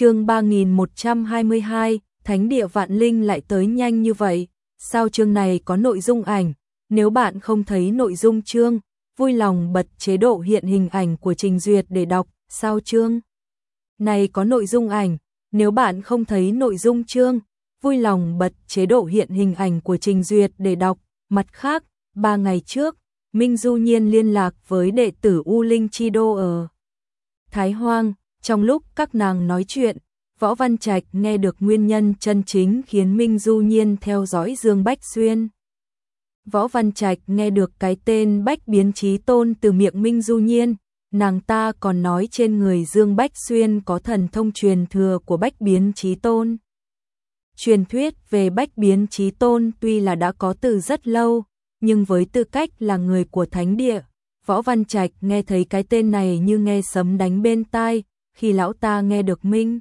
chương 3122, Thánh địa vạn linh lại tới nhanh như vậy, sao chương này có nội dung ảnh, nếu bạn không thấy nội dung chương, vui lòng bật chế độ hiện hình ảnh của trình duyệt để đọc, sao chương này có nội dung ảnh, nếu bạn không thấy nội dung chương, vui lòng bật chế độ hiện hình ảnh của trình duyệt để đọc, mặt khác, ba ngày trước, Minh Du Nhiên liên lạc với đệ tử U Linh Chi Đô ở Thái Hoang, trong lúc các nàng nói chuyện, Võ Văn Trạch nghe được nguyên nhân chân chính khiến Minh Du Nhiên theo dõi Dương Bách Xuyên. Võ Văn Trạch nghe được cái tên Bách Biến Chí Tôn từ miệng Minh Du Nhiên, nàng ta còn nói trên người Dương Bách Xuyên có thần thông truyền thừa của Bách Biến Chí Tôn. Truyền thuyết về Bách Biến Chí Tôn tuy là đã có từ rất lâu, nhưng với tư cách là người của Thánh Địa, Võ Văn Trạch nghe thấy cái tên này như nghe sấm đánh bên tai, khi lão ta nghe được Minh.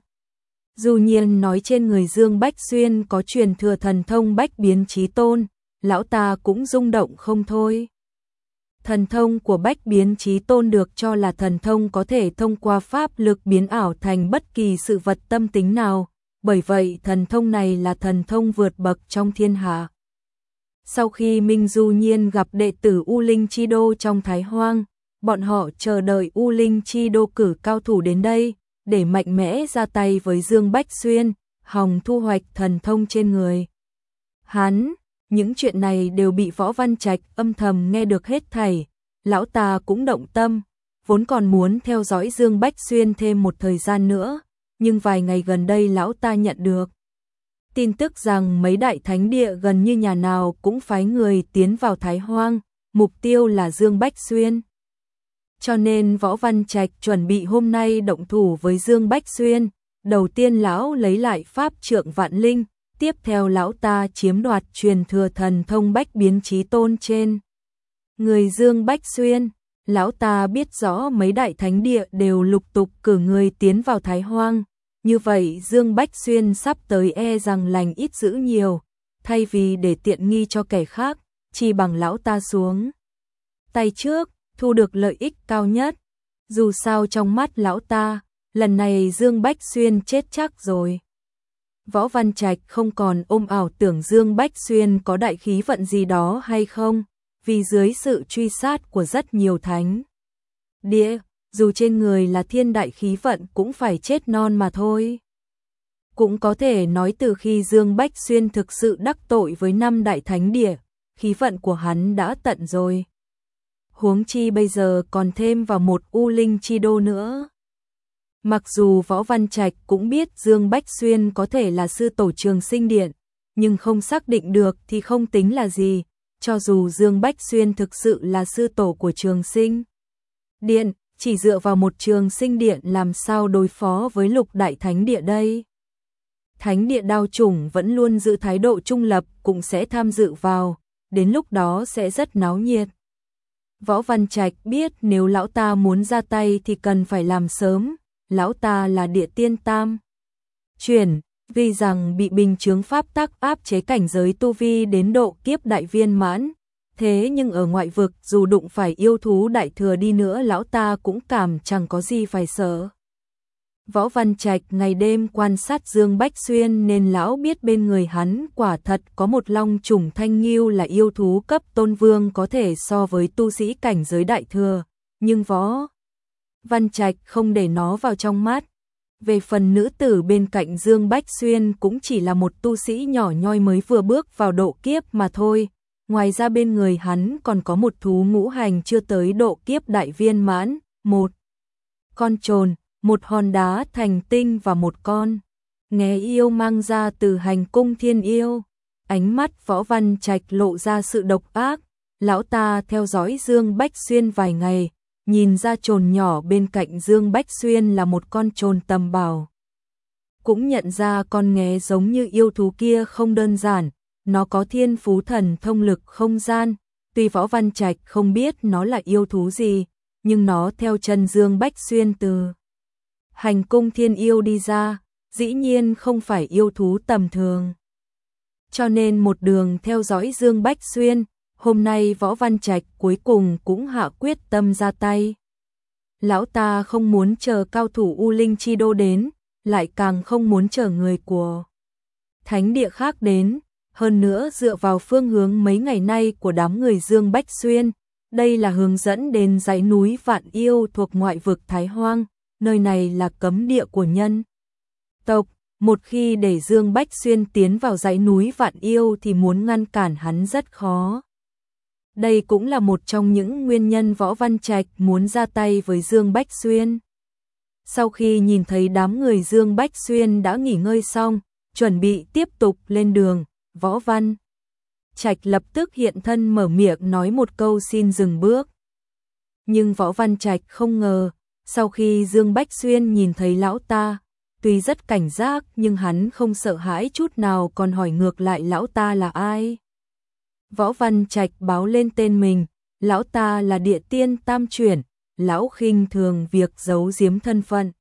Dù nhiên nói trên người Dương Bách Xuyên có truyền thừa thần thông Bách Biến Chí Tôn, lão ta cũng rung động không thôi. Thần thông của Bách Biến Chí Tôn được cho là thần thông có thể thông qua pháp lực biến ảo thành bất kỳ sự vật tâm tính nào, bởi vậy thần thông này là thần thông vượt bậc trong thiên hạ. Sau khi Minh Du Nhiên gặp đệ tử U Linh Chi Đô trong Thái Hoang, bọn họ chờ đợi U Linh Chi Đô cử cao thủ đến đây, để mạnh mẽ ra tay với Dương Bách Xuyên, hòng thu hoạch thần thông trên người. Hắn, những chuyện này đều bị Võ Văn Trạch âm thầm nghe được hết thảy, lão ta cũng động tâm, vốn còn muốn theo dõi Dương Bách Xuyên thêm một thời gian nữa, nhưng vài ngày gần đây lão ta nhận được tin tức rằng mấy đại thánh địa gần như nhà nào cũng phái người tiến vào Thái Hoang, mục tiêu là Dương Bách Xuyên. Cho nên Võ Văn Trạch chuẩn bị hôm nay động thủ với Dương Bách Xuyên, đầu tiên lão lấy lại pháp trượng vạn linh, tiếp theo lão ta chiếm đoạt truyền thừa thần thông bách biến trí tôn trên. Người Dương Bách Xuyên, lão ta biết rõ mấy đại thánh địa đều lục tục cử người tiến vào Thái Hoang, như vậy Dương Bách Xuyên sắp tới e rằng lành ít giữ nhiều, thay vì để tiện nghi cho kẻ khác, chỉ bằng lão ta xuống. Tay trước, thu được lợi ích cao nhất. Dù sao trong mắt lão ta, lần này Dương Bách Xuyên chết chắc rồi. Võ Văn Trạch không còn ôm ảo tưởng Dương Bách Xuyên có đại khí vận gì đó hay không, vì dưới sự truy sát của rất nhiều thánh. Địa, dù trên người là thiên đại khí vận cũng phải chết non mà thôi. Cũng có thể nói từ khi Dương Bách Xuyên thực sự đắc tội với năm đại thánh địa, khí vận của hắn đã tận rồi. Huống chi bây giờ còn thêm vào một U Linh Chi Đô nữa. Mặc dù Võ Văn Trạch cũng biết Dương Bách Xuyên có thể là sư tổ trường sinh điện, nhưng không xác định được thì không tính là gì, cho dù Dương Bách Xuyên thực sự là sư tổ của trường sinh điện, chỉ dựa vào một trường sinh điện làm sao đối phó với lục đại thánh địa đây. Thánh địa đao chủng vẫn luôn giữ thái độ trung lập cũng sẽ tham dự vào, đến lúc đó sẽ rất náo nhiệt. Võ Văn Trạch biết nếu lão ta muốn ra tay thì cần phải làm sớm, lão ta là địa tiên tam. Chuyển, vì rằng bị bình chướng pháp tác áp chế cảnh giới tu vi đến độ kiếp đại viên mãn, thế nhưng ở ngoại vực dù đụng phải yêu thú đại thừa đi nữa lão ta cũng cảm chẳng có gì phải sợ. Võ Văn Trạch ngày đêm quan sát Dương Bách Xuyên nên lão biết bên người hắn quả thật có một long trùng thanh nghiêu là yêu thú cấp tôn vương có thể so với tu sĩ cảnh giới đại thừa, nhưng Võ Văn Trạch không để nó vào trong mắt. Về phần nữ tử bên cạnh Dương Bách Xuyên cũng chỉ là một tu sĩ nhỏ nhoi mới vừa bước vào độ kiếp mà thôi, ngoài ra bên người hắn còn có một thú ngũ hành chưa tới độ kiếp đại viên mãn, một con trồn, một hòn đá thành tinh và một con nghe yêu mang ra từ hành cung thiên yêu. Ánh mắt võ văn trạch lộ ra sự độc ác, lão ta theo dõi Dương Bách Xuyên vài ngày, nhìn ra trồn nhỏ bên cạnh Dương Bách Xuyên là một con trồn tầm bảo. Cũng nhận ra con nghe giống như yêu thú kia không đơn giản, nó có thiên phú thần thông lực không gian, tuy võ văn trạch không biết nó là yêu thú gì, nhưng nó theo chân Dương Bách Xuyên từ hành cung thiên yêu đi ra, dĩ nhiên không phải yêu thú tầm thường. Cho nên một đường theo dõi Dương Bách Xuyên, hôm nay Võ Văn Trạch cuối cùng cũng hạ quyết tâm ra tay. Lão ta không muốn chờ cao thủ U Linh Chi Đô đến, lại càng không muốn chờ người của thánh địa khác đến, hơn nữa dựa vào phương hướng mấy ngày nay của đám người Dương Bách Xuyên, đây là hướng dẫn đến dãy núi Vạn Yêu thuộc ngoại vực Thái Hoang, nơi này là cấm địa của nhân tộc, một khi để Dương Bách Xuyên tiến vào dãy núi Vạn Yêu thì muốn ngăn cản hắn rất khó. Đây cũng là một trong những nguyên nhân Võ Văn Trạch muốn ra tay với Dương Bách Xuyên. Sau khi nhìn thấy đám người Dương Bách Xuyên đã nghỉ ngơi xong, chuẩn bị tiếp tục lên đường, Võ Văn Trạch lập tức hiện thân mở miệng nói một câu xin dừng bước. Nhưng Võ Văn Trạch không ngờ, sau khi Dương Bách Xuyên nhìn thấy lão ta, tuy rất cảnh giác nhưng hắn không sợ hãi chút nào còn hỏi ngược lại lão ta là ai. Võ Văn Trạch báo lên tên mình, lão ta là địa tiên tam chuyển, lão khinh thường việc giấu giếm thân phận.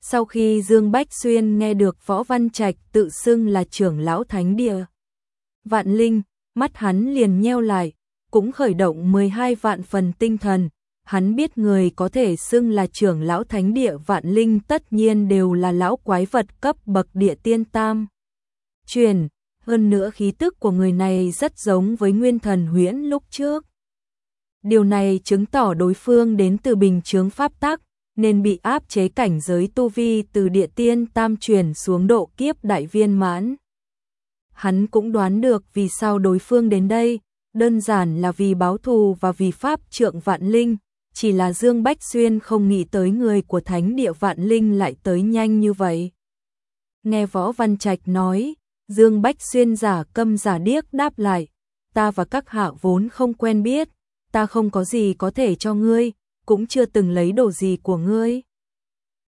Sau khi Dương Bách Xuyên nghe được Võ Văn Trạch tự xưng là trưởng lão thánh địa, Vạn Linh, mắt hắn liền nheo lại, cũng khởi động 12 vạn phần tinh thần, hắn biết người có thể xưng là trưởng lão thánh địa Vạn Linh tất nhiên đều là lão quái vật cấp bậc địa tiên tam. Truyền, hơn nữa khí tức của người này rất giống với nguyên thần huyễn lúc trước. Điều này chứng tỏ đối phương đến từ bình chướng pháp tắc, nên bị áp chế cảnh giới tu vi từ địa tiên tam truyền xuống độ kiếp đại viên mãn. Hắn cũng đoán được vì sao đối phương đến đây, đơn giản là vì báo thù và vì pháp trượng vạn linh, chỉ là Dương Bách Xuyên không nghĩ tới người của thánh địa vạn linh lại tới nhanh như vậy. Nghe Võ Văn Trạch nói, Dương Bách Xuyên giả câm giả điếc đáp lại, ta và các hạ vốn không quen biết, ta không có gì có thể cho ngươi, cũng chưa từng lấy đồ gì của ngươi.